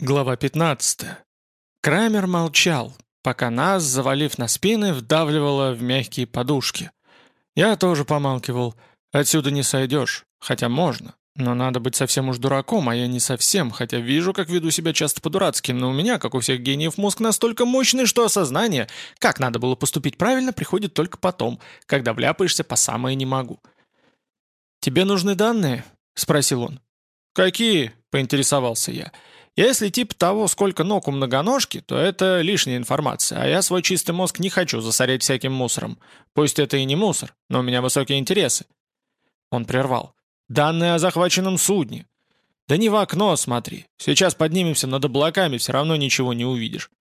Глава 15. Крамер молчал, пока нас, завалив на спины, вдавливало в мягкие подушки. Я тоже помалкивал. Отсюда не сойдешь, хотя можно. Но надо быть совсем уж дураком, а я не совсем, хотя вижу, как веду себя часто по-дурацки, но у меня, как у всех гениев, мозг настолько мощный, что осознание, как надо было поступить правильно, приходит только потом, когда вляпаешься по самое не могу. «Тебе нужны данные?» — спросил он. «Какие?» — поинтересовался я. «Я...» Если типа того, сколько ног у многоножки, то это лишняя информация, а я свой чистый мозг не хочу засорять всяким мусором. Пусть это и не мусор, но у меня высокие интересы. Он прервал. Данные о захваченном судне. Да не в окно смотри. Сейчас поднимемся над облаками, все равно ничего не увидишь.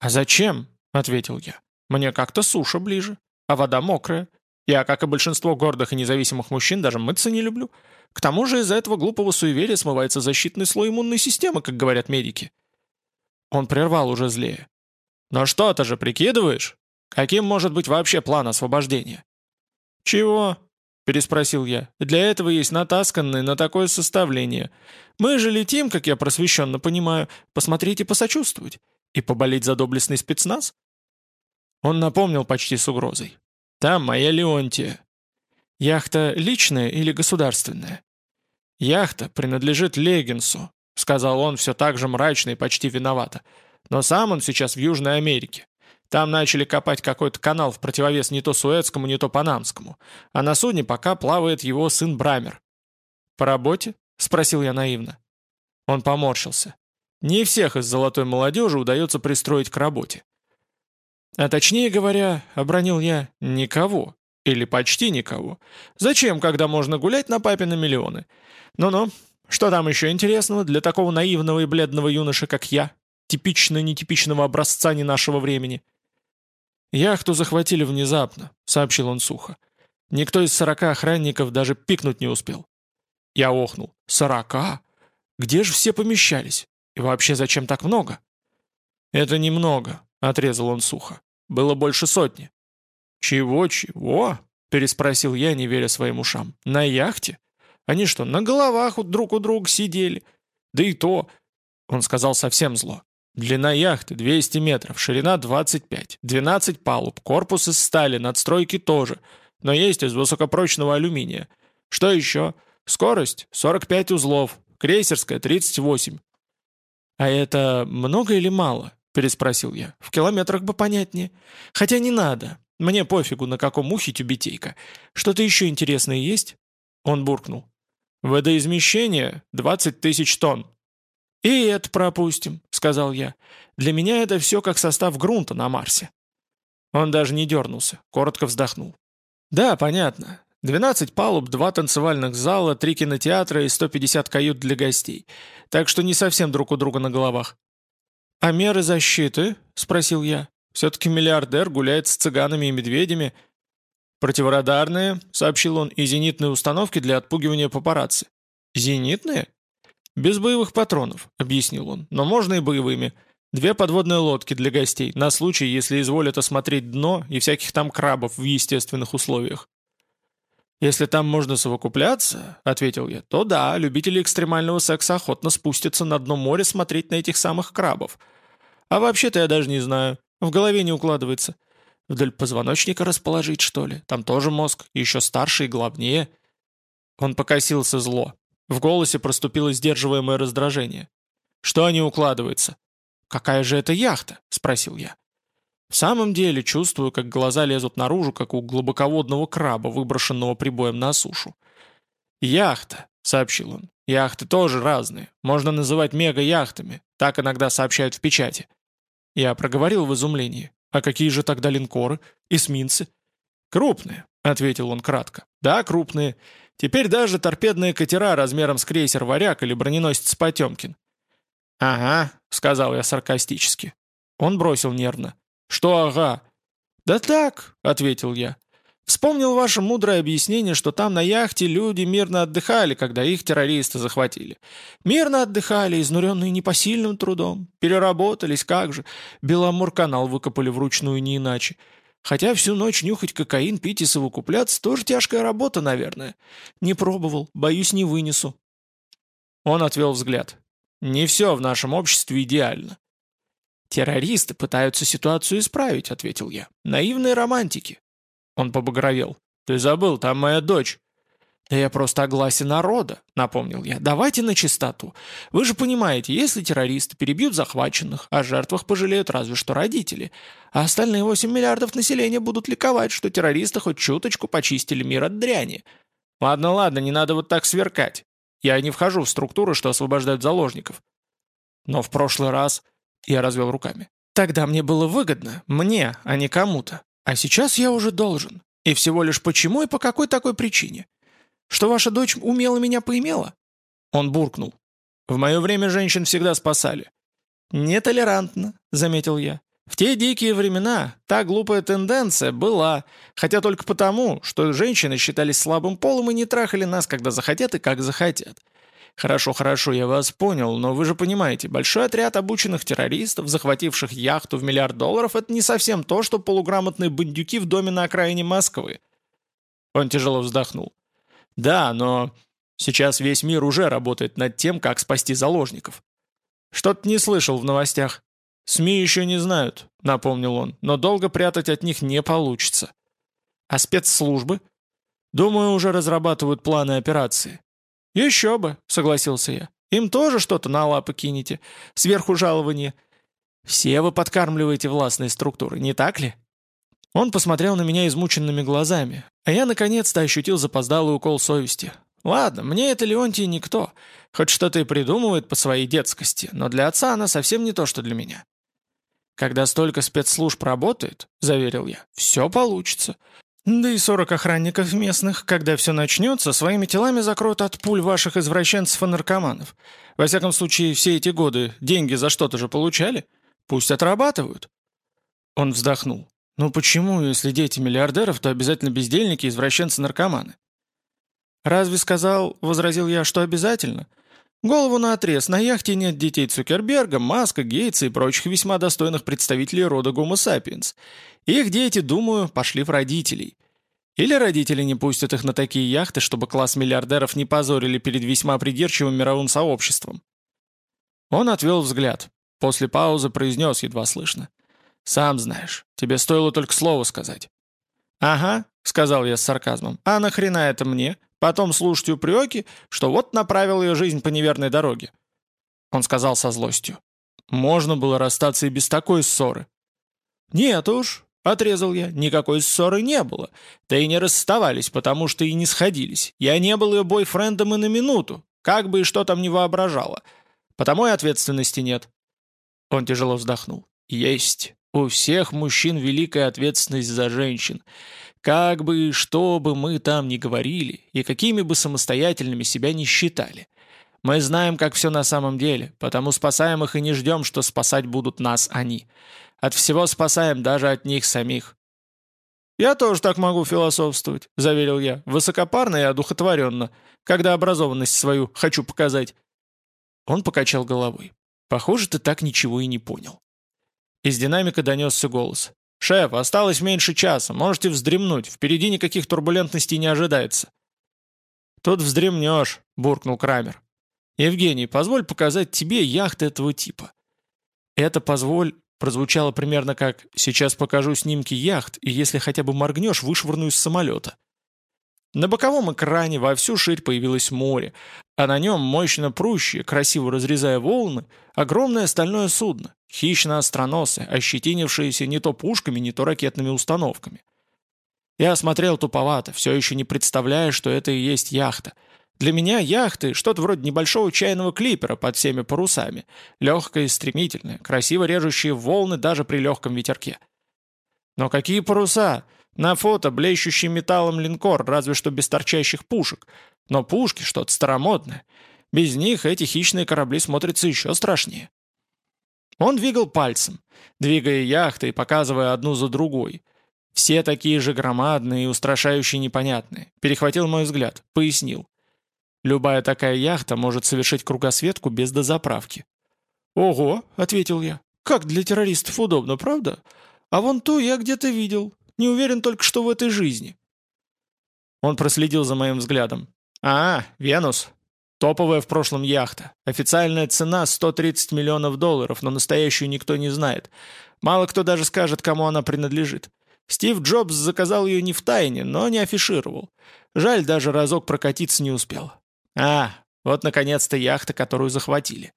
А зачем? Ответил я. Мне как-то суша ближе, а вода мокрая. Я, как и большинство гордых и независимых мужчин, даже мыться не люблю. К тому же из-за этого глупого суеверия смывается защитный слой иммунной системы, как говорят медики. Он прервал уже злее. «Но что-то же прикидываешь? Каким может быть вообще план освобождения?» «Чего?» — переспросил я. «Для этого есть натасканное на такое составление. Мы же летим, как я просвещенно понимаю, посмотреть и посочувствовать. И поболеть за доблестный спецназ?» Он напомнил почти с угрозой. «Там моя Леонтия. Яхта личная или государственная?» «Яхта принадлежит Легинсу», — сказал он все так же мрачно и почти виновато. «Но сам он сейчас в Южной Америке. Там начали копать какой-то канал в противовес не то Суэцкому, не то Панамскому. А на судне пока плавает его сын Брамер». «По работе?» — спросил я наивно. Он поморщился. «Не всех из золотой молодежи удается пристроить к работе». А точнее говоря, обронил я, никого. Или почти никого. Зачем, когда можно гулять на папе на миллионы? Ну-ну, что там еще интересного для такого наивного и бледного юноши, как я? Типично нетипичного образца не нашего времени. «Яхту захватили внезапно», — сообщил он сухо. «Никто из сорока охранников даже пикнуть не успел». Я охнул. «Сорока? Где же все помещались? И вообще зачем так много?» «Это немного», — отрезал он сухо. «Было больше сотни». «Чего-чего?» — переспросил я, не веря своим ушам. «На яхте? Они что, на головах друг у друга сидели? Да и то...» Он сказал совсем зло. «Длина яхты 200 метров, ширина 25, 12 палуб, корпус из стали, надстройки тоже, но есть из высокопрочного алюминия. Что еще? Скорость 45 узлов, крейсерская 38». «А это много или мало?» — переспросил я. «В километрах бы понятнее. Хотя не надо. Мне пофигу, на каком ухе тюбетейка. Что-то еще интересное есть?» Он буркнул. «Водоизмещение — 20 тысяч тонн». «И это пропустим», — сказал я. «Для меня это все как состав грунта на Марсе». Он даже не дернулся, коротко вздохнул. «Да, понятно. 12 палуб, два танцевальных зала, три кинотеатра и 150 кают для гостей. Так что не совсем друг у друга на головах». «А меры защиты?» — спросил я. Все-таки миллиардер гуляет с цыганами и медведями. Противорадарные, сообщил он, и зенитные установки для отпугивания папарацци. Зенитные? Без боевых патронов, объяснил он, но можно и боевыми. Две подводные лодки для гостей, на случай, если изволят осмотреть дно и всяких там крабов в естественных условиях. «Если там можно совокупляться», — ответил я, — «то да, любители экстремального секса охотно спустятся на дно моря смотреть на этих самых крабов. А вообще-то я даже не знаю. В голове не укладывается. Вдоль позвоночника расположить, что ли? Там тоже мозг, еще старше и главнее. Он покосился зло. В голосе проступило сдерживаемое раздражение. «Что не укладывается?» «Какая же это яхта?» — спросил я. В самом деле чувствую, как глаза лезут наружу, как у глубоководного краба, выброшенного прибоем на сушу. «Яхта», — сообщил он. «Яхты тоже разные. Можно называть мега-яхтами. Так иногда сообщают в печати. Я проговорил в изумлении. «А какие же тогда линкоры? Эсминцы?» «Крупные», — ответил он кратко. «Да, крупные. Теперь даже торпедные катера размером с крейсер «Варяг» или броненосец «Потемкин». «Ага», — сказал я саркастически. Он бросил нервно. «Что ага?» «Да так», — ответил я. Вспомнил ваше мудрое объяснение, что там на яхте люди мирно отдыхали, когда их террористы захватили. Мирно отдыхали, изнуренные непосильным трудом. Переработались, как же. Беломор-канал выкопали вручную не иначе. Хотя всю ночь нюхать кокаин, пить и совокупляться тоже тяжкая работа, наверное. Не пробовал, боюсь, не вынесу. Он отвел взгляд. Не все в нашем обществе идеально». «Террористы пытаются ситуацию исправить», — ответил я. «Наивные романтики». Он побагровел. «Ты забыл, там моя дочь». «Да я просто о гласе народа», — напомнил я. «Давайте на чистоту. Вы же понимаете, если террористы перебьют захваченных, о жертвах пожалеют разве что родители, а остальные 8 миллиардов населения будут ликовать, что террористы хоть чуточку почистили мир от дряни. Ладно, ладно, не надо вот так сверкать. Я не вхожу в структуры, что освобождают заложников. Но в прошлый раз я развел руками. Тогда мне было выгодно, мне, а не кому-то. А сейчас я уже должен. И всего лишь почему и по какой такой причине? Что ваша дочь умело меня поимела?» Он буркнул. «В мое время женщин всегда спасали». «Нетолерантно», — заметил я. «В те дикие времена та глупая тенденция была, хотя только потому, что женщины считались слабым полом и не трахали нас, когда захотят и как захотят. Хорошо, хорошо, я вас понял, но вы же понимаете, большой отряд обученных террористов, захвативших яхту в миллиард долларов, это не совсем то, что полуграмотные бандюки в доме на окраине Москвы». Он тяжело вздохнул. Да, но сейчас весь мир уже работает над тем, как спасти заложников. Что-то не слышал в новостях. СМИ еще не знают, напомнил он, но долго прятать от них не получится. А спецслужбы? Думаю, уже разрабатывают планы операции. Еще бы, согласился я. Им тоже что-то на лапы кинете. Сверху жалование. Все вы подкармливаете властные структуры, не так ли? Он посмотрел на меня измученными глазами, а я наконец-то ощутил запоздалый укол совести. Ладно, мне это Леонтий никто, хоть что-то и придумывает по своей детскости, но для отца она совсем не то, что для меня. «Когда столько спецслужб работает, — заверил я, — все получится. Да и 40 охранников местных, когда все начнется, своими телами закроют от пуль ваших извращенцев и наркоманов. Во всяком случае, все эти годы деньги за что-то же получали. Пусть отрабатывают». Он вздохнул. «Ну почему, если дети миллиардеров, то обязательно бездельники, извращенцы-наркоманы?» «Разве сказал, — возразил я, — что обязательно? Голову на отрез, на яхте нет детей Цукерберга, Маска, Гейтса и прочих весьма достойных представителей рода Homo sapiens. Их дети, думаю, пошли в родителей. Или родители не пустят их на такие яхты, чтобы класс миллиардеров не позорили перед весьма придирчивым мировым сообществом». Он отвел взгляд. После паузы произнес едва слышно. — «Сам знаешь, тебе стоило только слово сказать». «Ага», — сказал я с сарказмом, — «а нахрена это мне? Потом слушать упреки, что вот направил ее жизнь по неверной дороге». Он сказал со злостью. «Можно было расстаться и без такой ссоры». «Нет уж», — отрезал я, — «никакой ссоры не было. Да и не расставались, потому что и не сходились. Я не был ее бойфрендом и на минуту, как бы и что там не воображала. Потому и ответственности нет». Он тяжело вздохнул. «Есть. У всех мужчин великая ответственность за женщин. Как бы, что бы мы там ни говорили, и какими бы самостоятельными себя не считали. Мы знаем, как все на самом деле, потому спасаем их и не ждем, что спасать будут нас они. От всего спасаем даже от них самих. «Я тоже так могу философствовать», — заверил я, высокопарно и одухотворенно, когда образованность свою хочу показать. Он покачал головой. «Похоже, ты так ничего и не понял». Из динамика донесся голос. «Шеф, осталось меньше часа, можете вздремнуть, впереди никаких турбулентностей не ожидается». «Тут вздремнешь», — буркнул Крамер. «Евгений, позволь показать тебе яхты этого типа». Это «позволь» прозвучало примерно как «сейчас покажу снимки яхт, и если хотя бы моргнешь, вышвырну из самолета». На боковом экране во всю ширь появилось море, а на нем мощно прущее, красиво разрезая волны, огромное стальное судно, хищно-остроносое, ощетинившееся не то пушками, не то ракетными установками. Я смотрел туповато, все еще не представляя, что это и есть яхта. Для меня яхты — что-то вроде небольшого чайного клипера под всеми парусами, легкое и стремительное, красиво режущие волны даже при легком ветерке. Но какие паруса? На фото блещущий металлом линкор, разве что без торчащих пушек. Но пушки что-то старомодное. Без них эти хищные корабли смотрятся еще страшнее. Он двигал пальцем, двигая яхты и показывая одну за другой. Все такие же громадные и устрашающие непонятные. Перехватил мой взгляд, пояснил. Любая такая яхта может совершить кругосветку без дозаправки. «Ого», — ответил я, — «как для террористов удобно, правда? А вон ту я где-то видел, не уверен только, что в этой жизни». Он проследил за моим взглядом. «А, Венус. Топовая в прошлом яхта. Официальная цена 130 миллионов долларов, но настоящую никто не знает. Мало кто даже скажет, кому она принадлежит. Стив Джобс заказал ее не в тайне, но не афишировал. Жаль, даже разок прокатиться не успел. А, вот наконец-то яхта, которую захватили.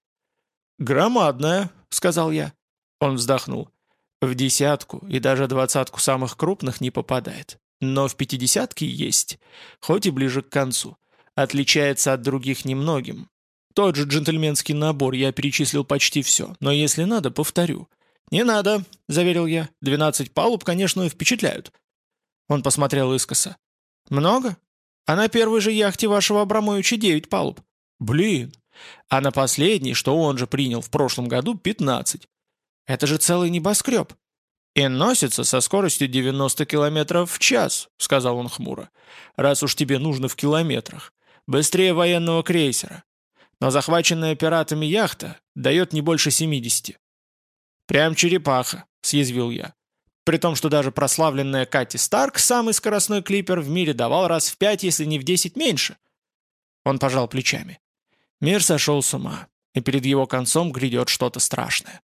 «Громадная», — сказал я. Он вздохнул. «В десятку и даже двадцатку самых крупных не попадает. Но в пятидесятке есть, хоть и ближе к концу. Отличается от других немногим. Тот же джентльменский набор, я перечислил почти все, но если надо, повторю. «Не надо», — заверил я. «Двенадцать палуб, конечно, впечатляют». Он посмотрел искоса. «Много? А на первой же яхте вашего Абрамовича девять палуб». «Блин! А на последней, что он же принял в прошлом году, пятнадцать. Это же целый небоскреб». «И носится со скоростью 90 километров в час», — сказал он хмуро. «Раз уж тебе нужно в километрах. Быстрее военного крейсера. Но захваченная пиратами яхта дает не больше 70. «Прям черепаха», — съязвил я. При том, что даже прославленная Кати Старк, самый скоростной клипер в мире, давал раз в пять, если не в десять меньше. Он пожал плечами. Мир сошел с ума, и перед его концом грядет что-то страшное.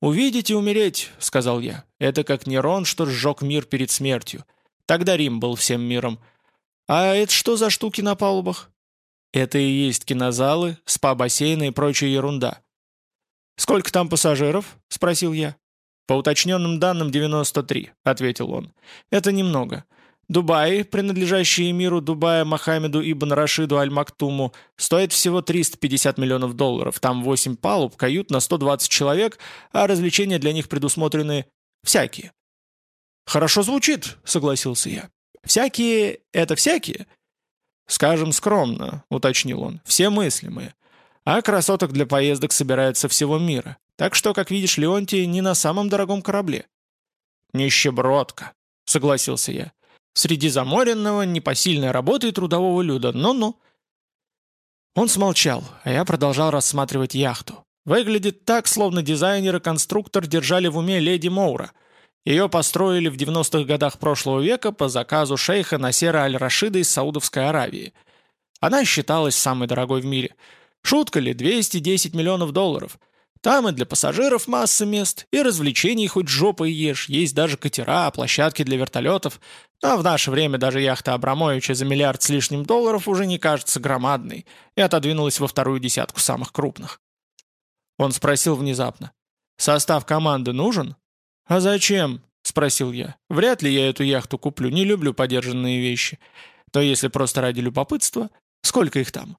«Увидеть и умереть», — сказал я. «Это как Нерон, что сжег мир перед смертью. Тогда Рим был всем миром. А это что за штуки на палубах?» «Это и есть кинозалы, спа-бассейны и прочая ерунда. «Сколько там пассажиров?» – спросил я. «По уточненным данным 93», – ответил он. «Это немного. Дубай, принадлежащий эмиру Дубая Мохаммеду Ибн Рашиду Аль-Мактуму, стоит всего 350 миллионов долларов. Там 8 палуб, кают на 120 человек, а развлечения для них предусмотрены всякие». «Хорошо звучит», — согласился я. «Всякие — это всякие?» «Скажем скромно», — уточнил он, — «все мыслимые. А красоток для поездок собирается всего мира. Так что, как видишь, Леонтий не на самом дорогом корабле». «Нищебродка», — согласился я. «Среди заморенного, непосильной работы и трудового люда. Ну-ну». Он смолчал, а я продолжал рассматривать яхту. Выглядит так, словно дизайнер и конструктор держали в уме леди Моура. Ее построили в 90-х годах прошлого века по заказу шейха Насера Аль-Рашида из Саудовской Аравии. Она считалась самой дорогой в мире — Шутка ли, 210 миллионов долларов. Там и для пассажиров масса мест, и развлечений хоть жопой ешь, есть даже катера, площадки для вертолетов. А в наше время даже яхта Абрамовича за миллиард с лишним долларов уже не кажется громадной и отодвинулась во вторую десятку самых крупных. Он спросил внезапно. «Состав команды нужен?» «А зачем?» — спросил я. «Вряд ли я эту яхту куплю, не люблю подержанные вещи. То если просто ради любопытства, сколько их там?»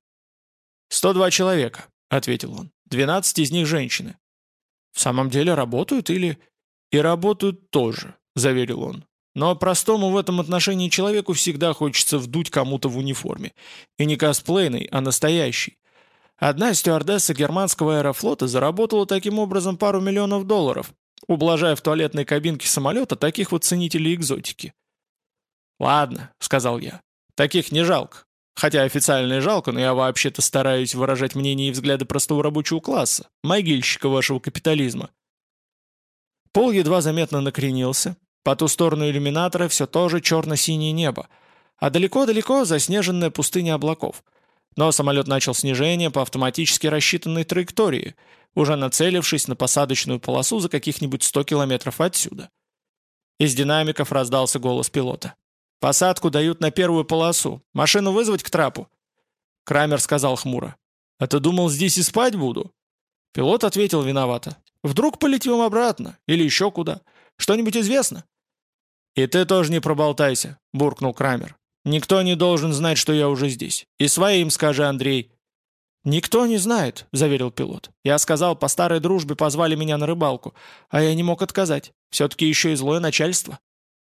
«102 человека», — ответил он. «12 из них женщины». «В самом деле работают или...» «И работают тоже», — заверил он. «Но простому в этом отношении человеку всегда хочется вдуть кому-то в униформе. И не косплейный, а настоящий. Одна стюардесса германского аэрофлота заработала таким образом пару миллионов долларов, ублажая в туалетной кабинке самолета таких вот ценителей экзотики. «Ладно», — сказал я, — «таких не жалко. Хотя официально и жалко, но я вообще-то стараюсь выражать мнение и взгляды простого рабочего класса, могильщика вашего капитализма. Пол едва заметно накренился. По ту сторону иллюминатора все то же черно-синее небо, а далеко-далеко заснеженная пустыня облаков. Но самолет начал снижение по автоматически рассчитанной траектории, уже нацелившись на посадочную полосу за каких-нибудь 100 километров отсюда. Из динамиков раздался голос пилота. Посадку дают на первую полосу. Машину вызвать к трапу?» Крамер сказал хмуро. «А ты думал, здесь и спать буду?» Пилот ответил виновато. «Вдруг полетим обратно? Или еще куда? Что-нибудь известно?» «И ты тоже не проболтайся», — буркнул Крамер. «Никто не должен знать, что я уже здесь. И своим скажи, Андрей». «Никто не знает», — заверил пилот. «Я сказал, по старой дружбе позвали меня на рыбалку, а я не мог отказать. Все-таки еще и злое начальство».